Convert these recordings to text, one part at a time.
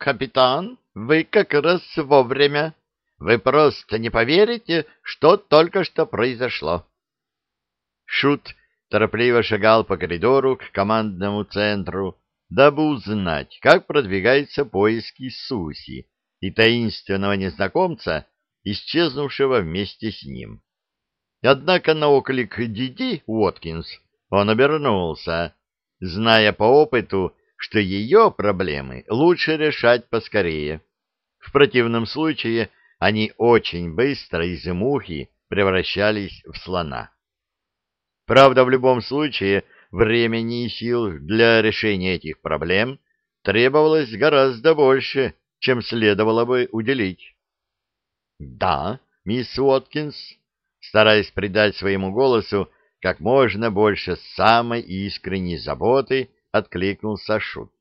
капитан, вы как раз вовремя. Вы просто не поверите, что только что произошло. Шут торопливо шагал по коридору к командному центру, дабы узнать, как продвигаются поиски Суси и таинственного незнакомца, исчезнувшего вместе с ним. Однако на оклик Диди Уоткинс он обернулся, зная по опыту, что ее проблемы лучше решать поскорее. В противном случае они очень быстро из мухи превращались в слона. Правда, в любом случае, времени и сил для решения этих проблем требовалось гораздо больше, чем следовало бы уделить. «Да, мисс Уоткинс», стараясь придать своему голосу как можно больше самой искренней заботы, откликнулся Шут.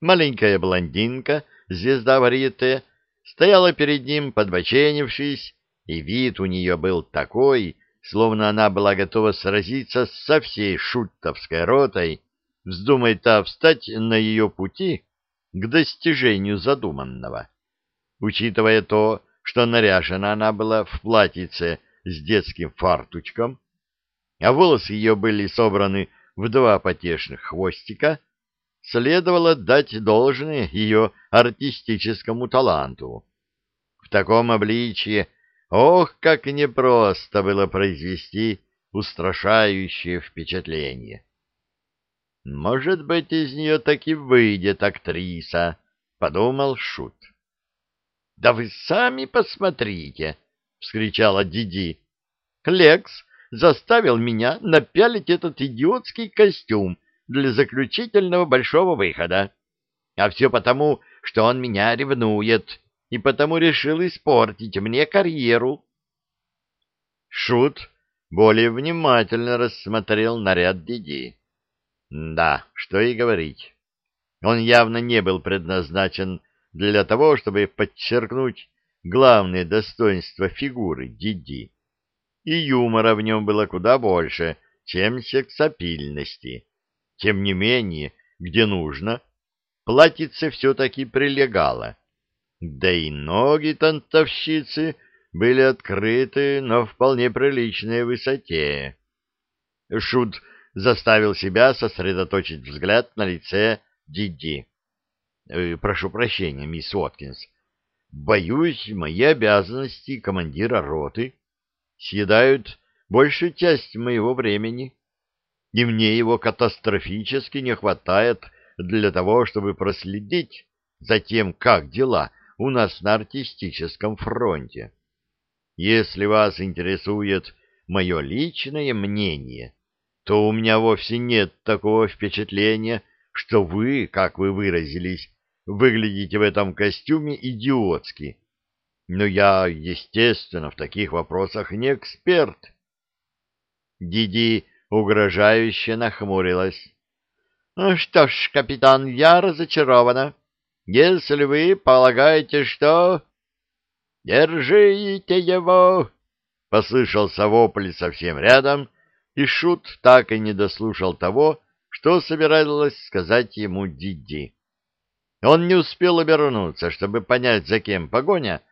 Маленькая блондинка, звезда варьете, стояла перед ним, подбоченившись, и вид у нее был такой, словно она была готова сразиться со всей шутовской ротой, вздумай та встать на ее пути к достижению задуманного. Учитывая то, что наряжена она была в платьице с детским фартучком, а волосы ее были собраны в два потешных хвостика, следовало дать должное ее артистическому таланту. В таком обличье Ох, как непросто было произвести устрашающее впечатление. «Может быть, из нее таки выйдет актриса», — подумал Шут. «Да вы сами посмотрите!» — вскричала Диди. «Лекс заставил меня напялить этот идиотский костюм для заключительного большого выхода. А все потому, что он меня ревнует и потому решил испортить мне карьеру. Шут более внимательно рассмотрел наряд Диди. Да, что и говорить. Он явно не был предназначен для того, чтобы подчеркнуть главные достоинства фигуры Диди. И юмора в нем было куда больше, чем сексапильности. Тем не менее, где нужно, платьице все-таки прилегало да и ноги танцовщицы были открыты на вполне приличной высоте. Шут заставил себя сосредоточить взгляд на лице Диди. «Э, «Прошу прощения, мисс Уоткинс. Боюсь, мои обязанности командира роты съедают большую часть моего времени, и мне его катастрофически не хватает для того, чтобы проследить за тем, как дела у нас на артистическом фронте. Если вас интересует мое личное мнение, то у меня вовсе нет такого впечатления, что вы, как вы выразились, выглядите в этом костюме идиотски. Но я, естественно, в таких вопросах не эксперт. Диди угрожающе нахмурилась. «Ну — Что ж, капитан, я разочарована. Если вы полагаете, что... «Держите его!» — послышался вопль совсем рядом, и Шут так и не дослушал того, что собиралась сказать ему Диди. Он не успел обернуться, чтобы понять, за кем погоня,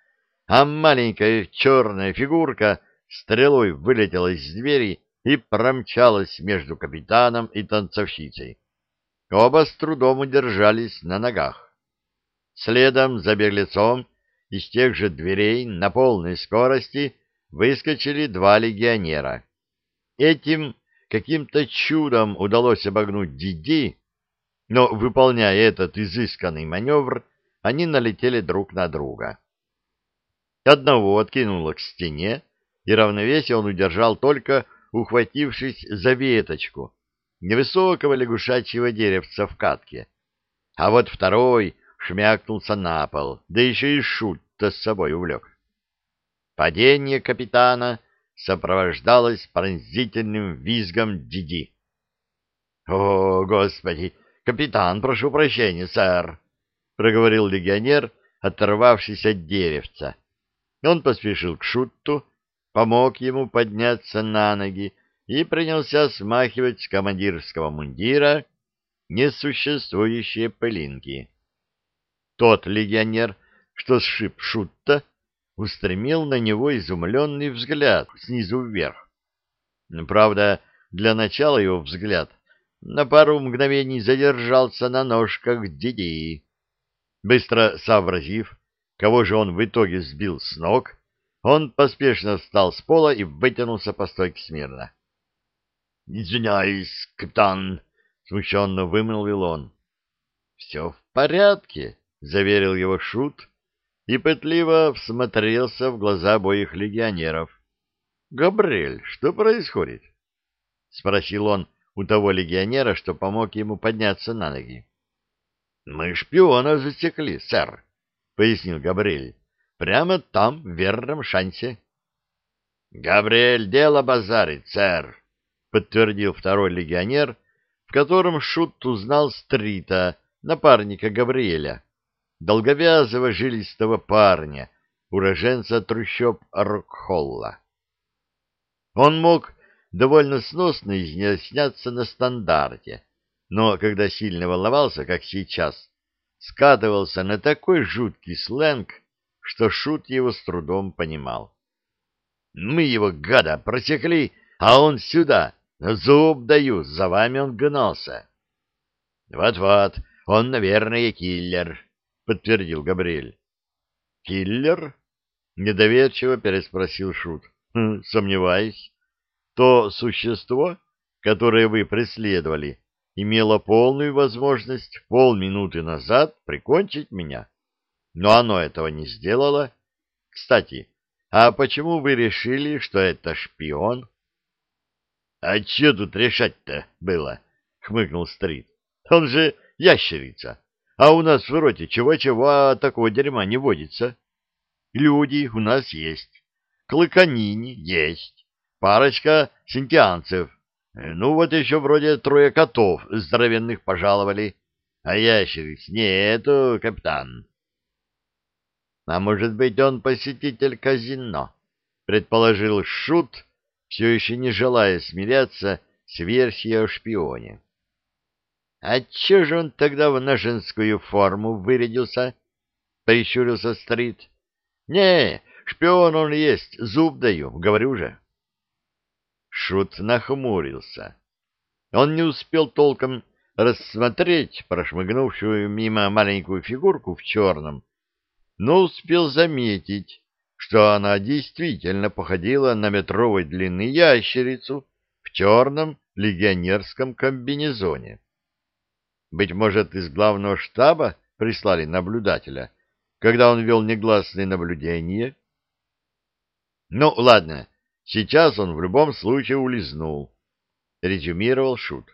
а маленькая черная фигурка стрелой вылетела из двери и промчалась между капитаном и танцовщицей. Оба с трудом удержались на ногах. Следом за беглецом из тех же дверей на полной скорости выскочили два легионера. Этим каким-то чудом удалось обогнуть Диди, но, выполняя этот изысканный маневр, они налетели друг на друга. Одного откинуло к стене, и равновесие он удержал только ухватившись за веточку невысокого лягушачьего деревца в катке. А вот второй шмякнулся на пол, да еще и шут-то с собой увлек. Падение капитана сопровождалось пронзительным визгом Диди. — О, Господи! Капитан, прошу прощения, сэр! — проговорил легионер, оторвавшись от деревца. Он поспешил к Шутту, помог ему подняться на ноги и принялся смахивать с командирского мундира несуществующие пылинки. Тот легионер, что сшиб Шутта, устремил на него изумленный взгляд снизу вверх. Правда, для начала его взгляд на пару мгновений задержался на ножках Диди. Быстро сообразив, кого же он в итоге сбил с ног, он поспешно встал с пола и вытянулся по стойке смирно. — Извиняюсь, капитан, — смущенно вымолвил он. — Все в порядке, — заверил его Шут и пытливо всмотрелся в глаза обоих легионеров. — Габриэль, что происходит? — спросил он у того легионера, что помог ему подняться на ноги. — Мы шпиона засекли, сэр, — пояснил Габриэль. — Прямо там, в верном шансе. — Габриэль дело базарит, сэр, — подтвердил второй легионер, в котором Шут узнал Стрита, напарника Габриэля, долговязого жилистого парня, уроженца трущоб Рокхолла. Он мог довольно сносно изъясняться на стандарте, но когда сильно волновался, как сейчас, скатывался на такой жуткий сленг, что Шут его с трудом понимал. «Мы его, гада, просекли, а он сюда, зуб даю, за вами он гнался». «Вот-вот, он, наверное, киллер», — подтвердил Габриэль. «Киллер?» — недоверчиво переспросил Шут. «Хм, «Сомневаюсь. То существо, которое вы преследовали, имело полную возможность полминуты назад прикончить меня. Но оно этого не сделало. Кстати, а почему вы решили, что это шпион?» «А что тут решать-то было?» — хмыкнул Стрит. «Он же ящерица. А у нас в роте чего-чего а такого дерьма не водится. Люди у нас есть, клыканини есть, парочка синтианцев. Ну вот еще вроде трое котов здоровенных пожаловали. А ящериц нету, капитан. А может быть, он посетитель казино, предположил Шут, все еще не желая смиряться с версией о шпионе. А че же он тогда в на женскую форму вырядился? — прищурился Стрит. — Не, шпион он есть, зуб даю, говорю же. Шут нахмурился. Он не успел толком рассмотреть прошмыгнувшую мимо маленькую фигурку в черном, но успел заметить, что она действительно походила на метровой длины ящерицу в черном легионерском комбинезоне. Быть может, из главного штаба прислали наблюдателя, когда он вел негласные наблюдения? Ну, ладно, сейчас он в любом случае улизнул, — резюмировал Шут.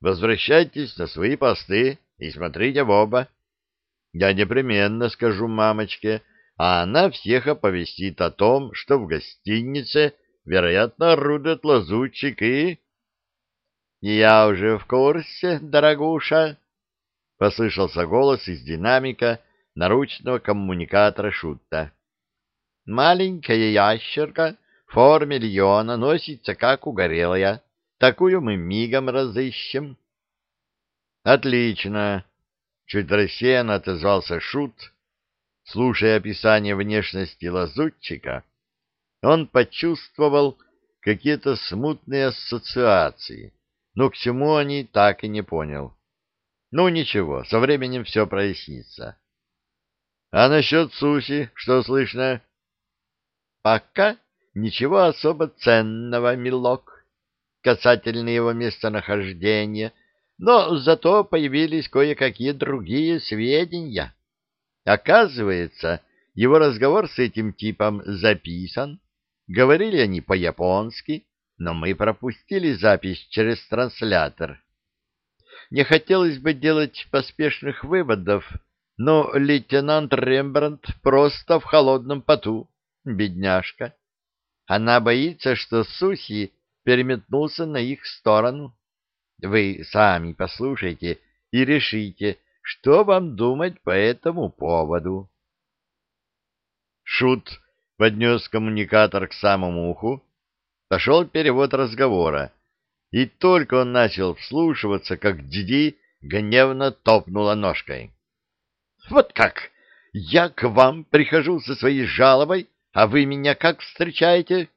Возвращайтесь на свои посты и смотрите в оба. Я непременно скажу мамочке, а она всех оповестит о том, что в гостинице, вероятно, орудует лазутчик и... «Я уже в курсе, дорогуша», — послышался голос из динамика наручного коммуникатора Шутта. «Маленькая ящерка форме льона носится, как угорелая. Такую мы мигом разыщем». «Отлично!» — чуть рассеянно отозвался Шут. Слушая описание внешности лазутчика, он почувствовал какие-то смутные ассоциации но к чему они так и не понял. Ну ничего, со временем все прояснится. А насчет Суси что слышно? Пока ничего особо ценного, милок, касательно его местонахождения, но зато появились кое-какие другие сведения. Оказывается, его разговор с этим типом записан, говорили они по-японски, но мы пропустили запись через транслятор. Не хотелось бы делать поспешных выводов, но лейтенант Рембрандт просто в холодном поту, бедняжка. Она боится, что Суси переметнулся на их сторону. Вы сами послушайте и решите, что вам думать по этому поводу. Шут поднес коммуникатор к самому уху, Пошел перевод разговора, и только он начал вслушиваться, как Диди гневно топнула ножкой. Вот как? Я к вам прихожу со своей жалобой, а вы меня как встречаете?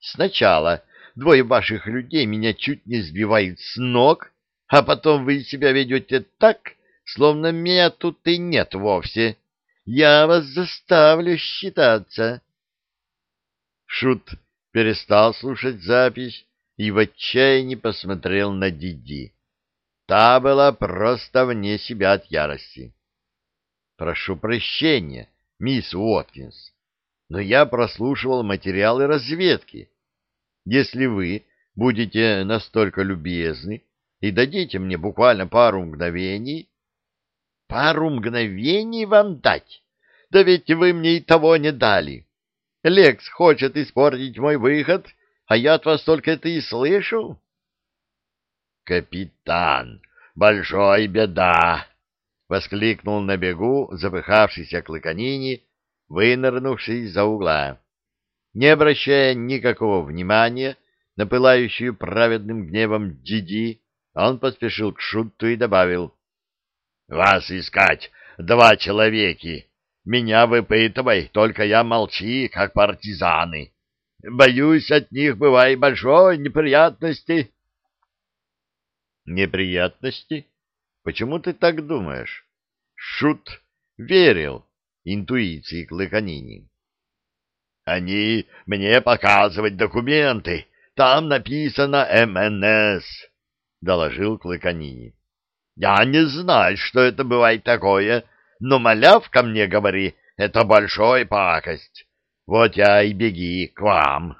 Сначала двое ваших людей меня чуть не сбивают с ног, а потом вы себя ведете так, словно меня тут и нет вовсе. Я вас заставлю считаться. Шут перестал слушать запись и в отчаянии посмотрел на Диди. Та была просто вне себя от ярости. Прошу прощения, мисс Уоткинс, но я прослушивал материалы разведки. Если вы будете настолько любезны и дадите мне буквально пару мгновений... Пару мгновений вам дать? Да ведь вы мне и того не дали. Лекс хочет испортить мой выход, а я от вас только это и слышу. Капитан, большой беда! — воскликнул на бегу запыхавшийся клыканини, вынырнувший из-за угла. Не обращая никакого внимания на пылающую праведным гневом Диди, он поспешил к Шутту и добавил. — Вас искать два человеки. Меня выпытывай, только я молчи, как партизаны. Боюсь, от них бывает большой неприятности. — Неприятности? Почему ты так думаешь? Шут верил интуиции Клыканини. Они мне показывать документы. Там написано МНС, доложил Клыканини. Я не знаю, что это бывает такое, но малявка мне говори, это большой пакость. Вот я и беги к вам.